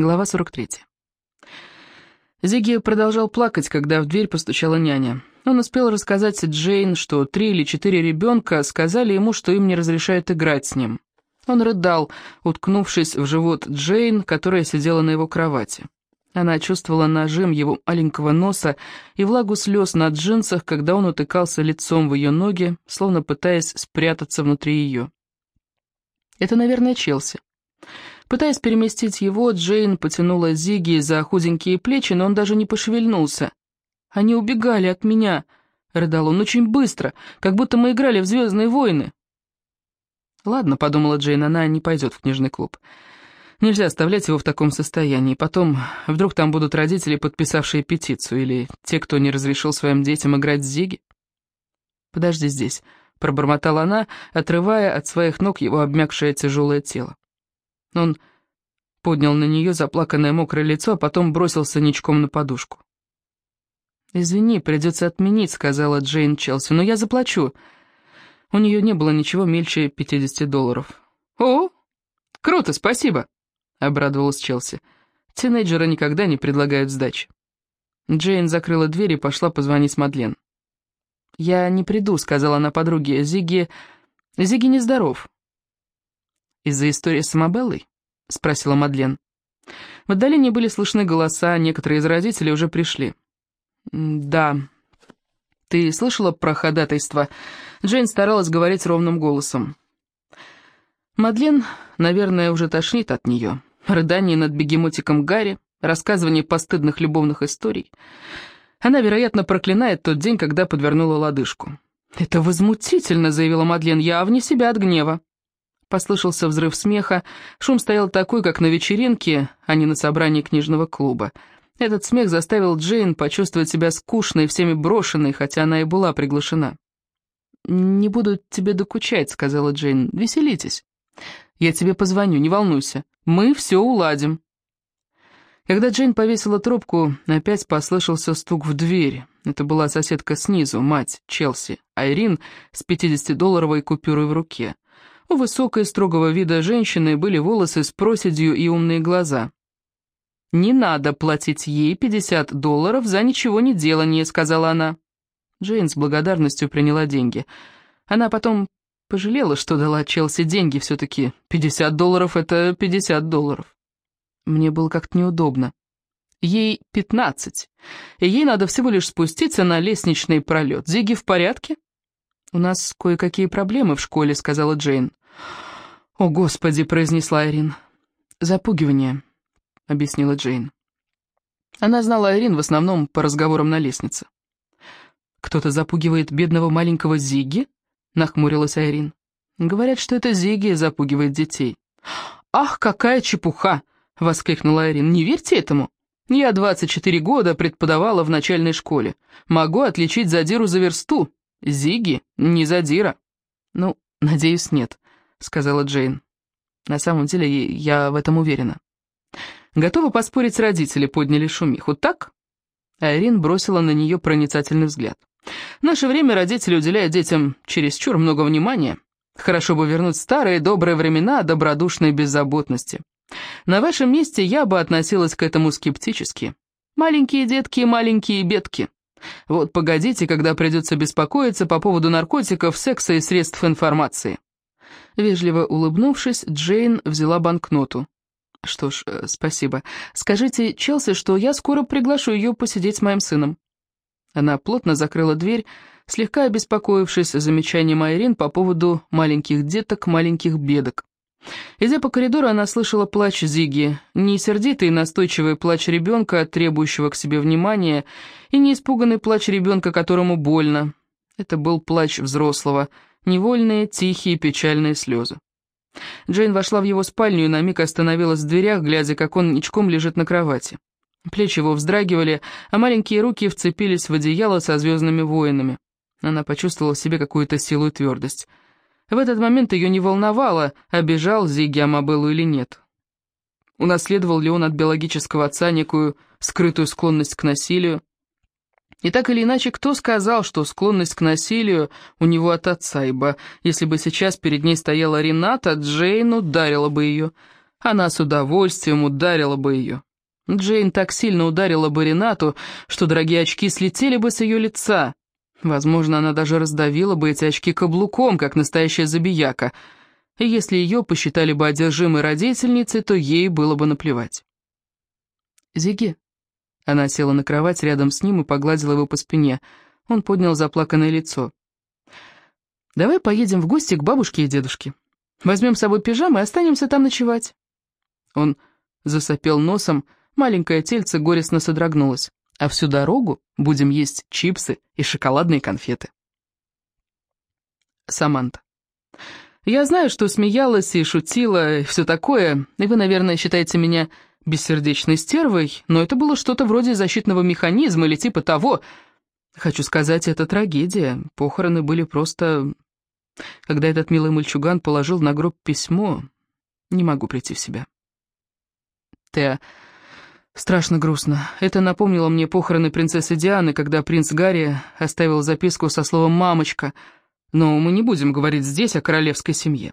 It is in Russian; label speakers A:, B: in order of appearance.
A: Глава 43. Зигги продолжал плакать, когда в дверь постучала няня. Он успел рассказать Джейн, что три или четыре ребенка сказали ему, что им не разрешают играть с ним. Он рыдал, уткнувшись в живот Джейн, которая сидела на его кровати. Она чувствовала нажим его маленького носа и влагу слез на джинсах, когда он утыкался лицом в ее ноги, словно пытаясь спрятаться внутри ее. Это, наверное, Челси. Пытаясь переместить его, Джейн потянула Зиги за худенькие плечи, но он даже не пошевельнулся. «Они убегали от меня», — рыдал он, — «очень быстро, как будто мы играли в «Звездные войны». «Ладно», — подумала Джейн, — «она не пойдет в книжный клуб». Нельзя оставлять его в таком состоянии. Потом, вдруг там будут родители, подписавшие петицию, или те, кто не разрешил своим детям играть с Зиги. «Подожди здесь», — пробормотала она, отрывая от своих ног его обмякшее тяжелое тело. Он поднял на нее заплаканное мокрое лицо, а потом бросился ничком на подушку. «Извини, придется отменить», — сказала Джейн Челси, — «но я заплачу». У нее не было ничего мельче 50 долларов. «О, круто, спасибо», — обрадовалась Челси. «Тинейджеры никогда не предлагают сдачи». Джейн закрыла дверь и пошла позвонить Мадлен. «Я не приду», — сказала она подруге. «Зиги... Зиги нездоров». «Из-за истории с Амабеллой?» — спросила Мадлен. В отдалении были слышны голоса, некоторые из родителей уже пришли. «Да. Ты слышала про ходатайство?» Джейн старалась говорить ровным голосом. Мадлен, наверное, уже тошнит от нее. Рыдание над бегемотиком Гарри, рассказывание постыдных любовных историй. Она, вероятно, проклинает тот день, когда подвернула лодыжку. «Это возмутительно», — заявила Мадлен, — «я вне себя от гнева». Послышался взрыв смеха. Шум стоял такой, как на вечеринке, а не на собрании книжного клуба. Этот смех заставил Джейн почувствовать себя скучной, всеми брошенной, хотя она и была приглашена. «Не буду тебе докучать», — сказала Джейн. «Веселитесь. Я тебе позвоню, не волнуйся. Мы все уладим». Когда Джейн повесила трубку, опять послышался стук в дверь. Это была соседка снизу, мать Челси, Айрин с 50-долларовой купюрой в руке. У высокой строгого вида женщины были волосы с проседью и умные глаза. «Не надо платить ей 50 долларов за ничего не делание», — сказала она. Джейн с благодарностью приняла деньги. Она потом пожалела, что дала Челси деньги все-таки. 50 долларов — это 50 долларов. Мне было как-то неудобно. Ей 15, и ей надо всего лишь спуститься на лестничный пролет. Зиги в порядке? «У нас кое-какие проблемы в школе», — сказала Джейн. «О, Господи!» — произнесла Айрин. «Запугивание», — объяснила Джейн. Она знала Айрин в основном по разговорам на лестнице. «Кто-то запугивает бедного маленького Зиги?» — нахмурилась Айрин. «Говорят, что это Зиги запугивает детей». «Ах, какая чепуха!» — воскликнула Айрин. «Не верьте этому. Я 24 года преподавала в начальной школе. Могу отличить задиру за версту. Зиги не задира». «Ну, надеюсь, нет», — сказала Джейн. «На самом деле, я в этом уверена». «Готова поспорить, родители подняли шумиху, так?» Айрин бросила на нее проницательный взгляд. «В наше время родители уделяют детям чересчур много внимания. Хорошо бы вернуть старые добрые времена добродушной беззаботности. На вашем месте я бы относилась к этому скептически. Маленькие детки, маленькие бедки. Вот погодите, когда придется беспокоиться по поводу наркотиков, секса и средств информации». Вежливо улыбнувшись, Джейн взяла банкноту. «Что ж, э, спасибо. Скажите Челси, что я скоро приглашу ее посидеть с моим сыном». Она плотно закрыла дверь, слегка обеспокоившись замечанием Айрин по поводу маленьких деток, маленьких бедок. Идя по коридору, она слышала плач Зиги, не сердитый и настойчивый плач ребенка, требующего к себе внимания, и не испуганный плач ребенка, которому больно. Это был плач взрослого — невольные, тихие, печальные слезы. Джейн вошла в его спальню и на миг остановилась в дверях, глядя, как он ничком лежит на кровати. Плечи его вздрагивали, а маленькие руки вцепились в одеяло со звездными воинами. Она почувствовала в себе какую-то силу и твердость. В этот момент ее не волновало, обижал Зиги Амабеллу или нет. Унаследовал ли он от биологического отца некую скрытую склонность к насилию? И так или иначе, кто сказал, что склонность к насилию у него от отца, ибо если бы сейчас перед ней стояла Рената, Джейн ударила бы ее. Она с удовольствием ударила бы ее. Джейн так сильно ударила бы Ренату, что дорогие очки слетели бы с ее лица. Возможно, она даже раздавила бы эти очки каблуком, как настоящая забияка. И если ее посчитали бы одержимой родительницей, то ей было бы наплевать. «Зиги». Она села на кровать рядом с ним и погладила его по спине. Он поднял заплаканное лицо. «Давай поедем в гости к бабушке и дедушке. Возьмем с собой пижамы и останемся там ночевать». Он засопел носом, маленькое тельце горестно содрогнулось. А всю дорогу будем есть чипсы и шоколадные конфеты. Саманта. Я знаю, что смеялась и шутила, и все такое, и вы, наверное, считаете меня бессердечной стервой, но это было что-то вроде защитного механизма или типа того. Хочу сказать, это трагедия. Похороны были просто... Когда этот милый мальчуган положил на гроб письмо, не могу прийти в себя. Теа, страшно грустно. Это напомнило мне похороны принцессы Дианы, когда принц Гарри оставил записку со словом «мамочка», но мы не будем говорить здесь о королевской семье.